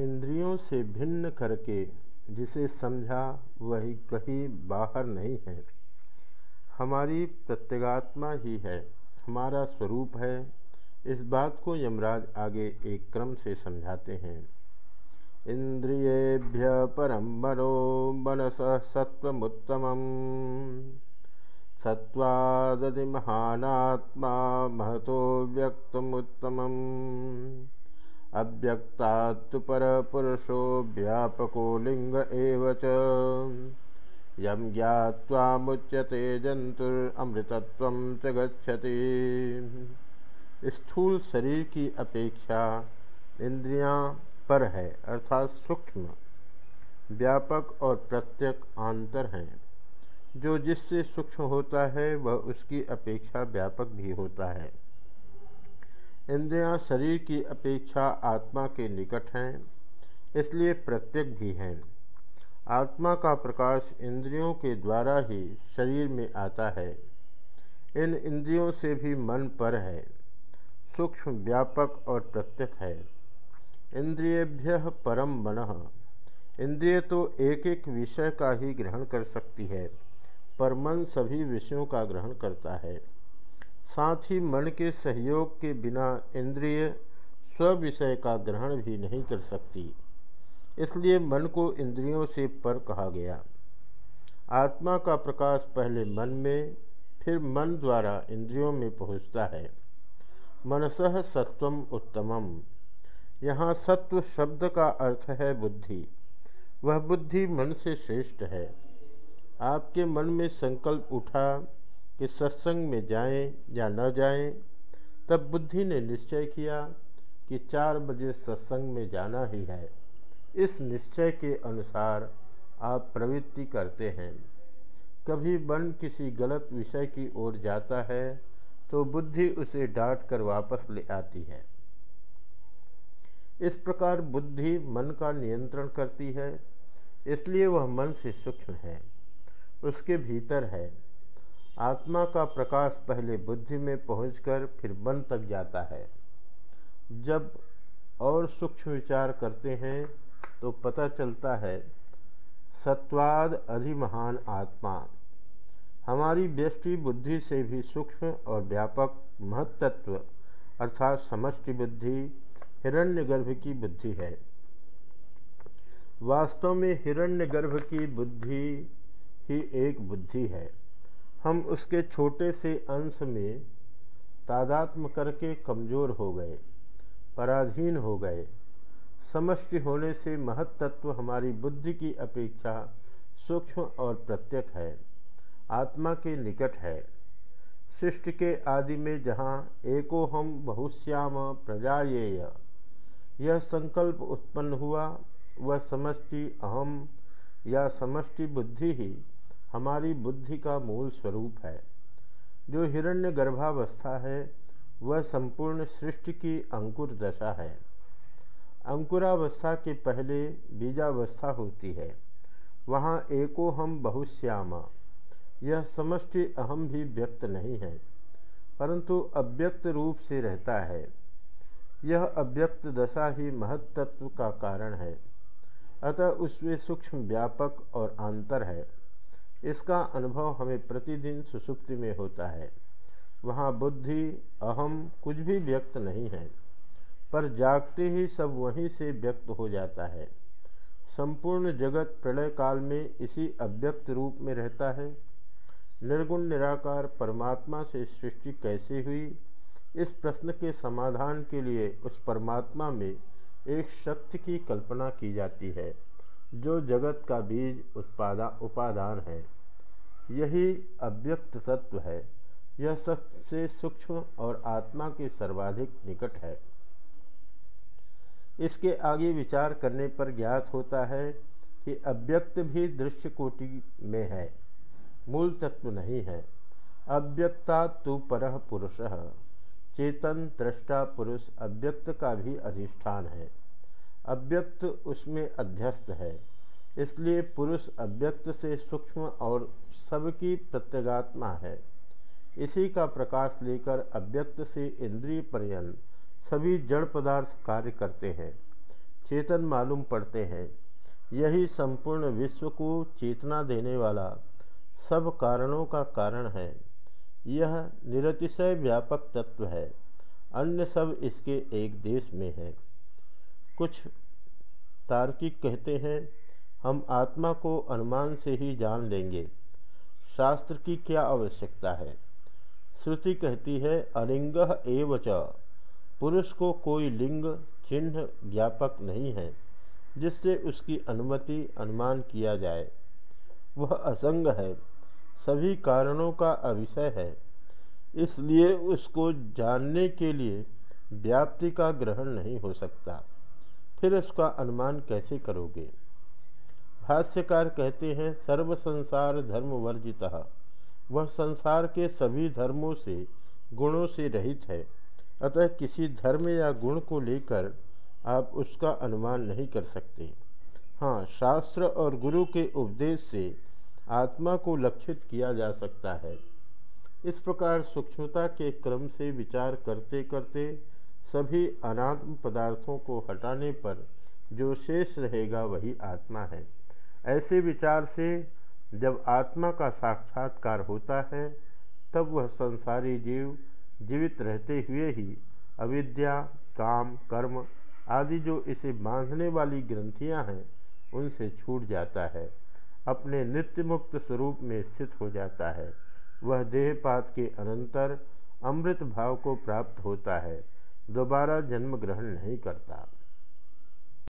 इंद्रियों से भिन्न करके जिसे समझा वही कहीं बाहर नहीं है। हमारी प्रत्यगात्मा ही है, हमारा स्वरूप है। इस बात को यमराज आगे एक क्रम से समझाते हैं। इंद्रियेभ्य परम मनो मनस सत्वमुत्तम सत्वादि महानात्मा महतो व्यक्तमुत्तमम्। अव्यक्तात्तु परपुरुषो व्यापको लिंग एव च यम ज्ञावा मुच्यते जंतुरमृतत्व च स्थूल शरीर की अपेक्षा इंद्रियाँ पर है, अर्थात सूक्ष्म, व्यापक और प्रत्यक आंतर हैं। जो जिससे सूक्ष्म होता है, वह उसकी अपेक्षा व्यापक भी होता है। इंद्रियाँ शरीर की अपेक्षा आत्मा के निकट हैं, इसलिए प्रत्यक भी हैं। आत्मा का प्रकाश इंद्रियों के द्वारा ही शरीर में आता है। इन इंद्रियों से भी मन पर है, सूक्ष्म, व्यापक और प्रत्यक है। इंद्रियभ्य परम मन, इंद्रिय तो एक एक विषय का ही ग्रहण कर सकती है, पर मन सभी विषयों का ग्रहण करता है। साथ ही मन के सहयोग के बिना इंद्रिय स्व विषय का ग्रहण भी नहीं कर सकती। इसलिए मन को इंद्रियों से पर कहा गया। आत्मा का प्रकाश पहले मन में, फिर मन द्वारा इंद्रियों में पहुँचता है। मनसह सत्वम उत्तमम। यहाँ सत्व शब्द का अर्थ है बुद्धि। वह बुद्धि मन से श्रेष्ठ है। आपके मन में संकल्प उठा कि सत्संग में जाएँ या न जाएँ, तब बुद्धि ने निश्चय किया कि चार बजे सत्संग में जाना ही है। इस निश्चय के अनुसार आप प्रवृत्ति करते हैं। कभी मन किसी गलत विषय की ओर जाता है तो बुद्धि उसे डांट कर वापस ले आती है। इस प्रकार बुद्धि मन का नियंत्रण करती है इसलिए वह मन से सूक्ष्म है उसके भीतर है। आत्मा का प्रकाश पहले बुद्धि में पहुंचकर फिर मन तक जाता है। जब और सूक्ष्म विचार करते हैं तो पता चलता है, सत्वाद अधिमहान आत्मा। हमारी व्यष्टि बुद्धि से भी सूक्ष्म और व्यापक महत्त्व अर्थात समष्टि बुद्धि, हिरण्यगर्भ की बुद्धि है। वास्तव में हिरण्यगर्भ की बुद्धि ही एक बुद्धि है। हम उसके छोटे से अंश में तादात्म करके कमज़ोर हो गए, पराधीन हो गए। समष्टि होने से महत्त्व हमारी बुद्धि की अपेक्षा सूक्ष्म और प्रत्यक है, आत्मा के निकट है। सृष्टि के आदि में जहाँ एको हम बहुश्याम प्रजाएय यह संकल्प उत्पन्न हुआ, वह समष्टि अहम या समष्टि बुद्धि ही हमारी बुद्धि का मूल स्वरूप है। जो हिरण्य गर्भावस्था है, वह संपूर्ण सृष्टि की अंकुर दशा है। अंकुरावस्था के पहले बीजावस्था होती है। वहाँ एको हम बहुश्यामा। यह समष्टि अहम भी व्यक्त नहीं है, परंतु अव्यक्त रूप से रहता है। यह अव्यक्त दशा ही महत्त्व का कारण है। अतः उसमें सूक्ष्म व्यापक और आंतर है। इसका अनुभव हमें प्रतिदिन सुसुप्ति में होता है। वहाँ बुद्धि, अहम कुछ भी व्यक्त नहीं है, पर जागते ही सब वहीं से व्यक्त हो जाता है। संपूर्ण जगत प्रलय काल में इसी अव्यक्त रूप में रहता है। निर्गुण निराकार परमात्मा से सृष्टि कैसे हुई, इस प्रश्न के समाधान के लिए उस परमात्मा में एक शक्ति की कल्पना की जाती है, जो जगत का बीज उत्पादा, उपादान है। यही अव्यक्त तत्व है। यह सबसे सूक्ष्म और आत्मा के सर्वाधिक निकट है। इसके आगे विचार करने पर ज्ञात होता है कि अव्यक्त भी दृश्य कोटि में है, मूल तत्व नहीं है। अव्यक्ता तो पर पुरुष, चेतन दृष्टा पुरुष अव्यक्त का भी अधिष्ठान है। अव्यक्त उसमें अध्यस्त है। इसलिए पुरुष अव्यक्त से सूक्ष्म और सबकी प्रत्यगात्मा है। इसी का प्रकाश लेकर अव्यक्त से इंद्रिय पर्यंत सभी जड़ पदार्थ कार्य करते हैं, चेतन मालूम पड़ते हैं। यही संपूर्ण विश्व को चेतना देने वाला सब कारणों का कारण है। यह निरतिशय व्यापक तत्व है। अन्य सब इसके एक देश में है। कुछ तार्किक कहते हैं हम आत्मा को अनुमान से ही जान लेंगे। शास्त्र की क्या आवश्यकता है? श्रुति कहती है, अलिंग एवच। पुरुष को कोई लिंग, चिन्ह ज्ञापक नहीं है, जिससे उसकी अनुमति अनुमान किया जाए। वह असंग है। सभी कारणों का अविषय है। इसलिए उसको जानने के लिए व्याप्ति का ग्रहण नहीं हो सकता। फिर उसका अनुमान कैसे करोगे? भाष्यकार कहते हैं, सर्व संसार धर्म वर्जित। वह संसार के सभी धर्मों से, गुणों से रहित है। अतः किसी धर्म या गुण को लेकर आप उसका अनुमान नहीं कर सकते। हाँ शास्त्र और गुरु के उपदेश से आत्मा को लक्षित किया जा सकता है। इस प्रकार सूक्ष्मता के क्रम से विचार करते करते सभी अनात्म पदार्थों को हटाने पर जो शेष रहेगा वही आत्मा है। ऐसे विचार से जब आत्मा का साक्षात्कार होता है, तब वह संसारी जीव जीवित रहते हुए ही अविद्या, काम, कर्म आदि जो इसे बांधने वाली ग्रंथियाँ हैं, उनसे छूट जाता है। अपने नित्य मुक्त स्वरूप में स्थित हो जाता है। वह देहपात के अनंतर अमृत भाव को प्राप्त होता है। दोबारा जन्म ग्रहण नहीं करता।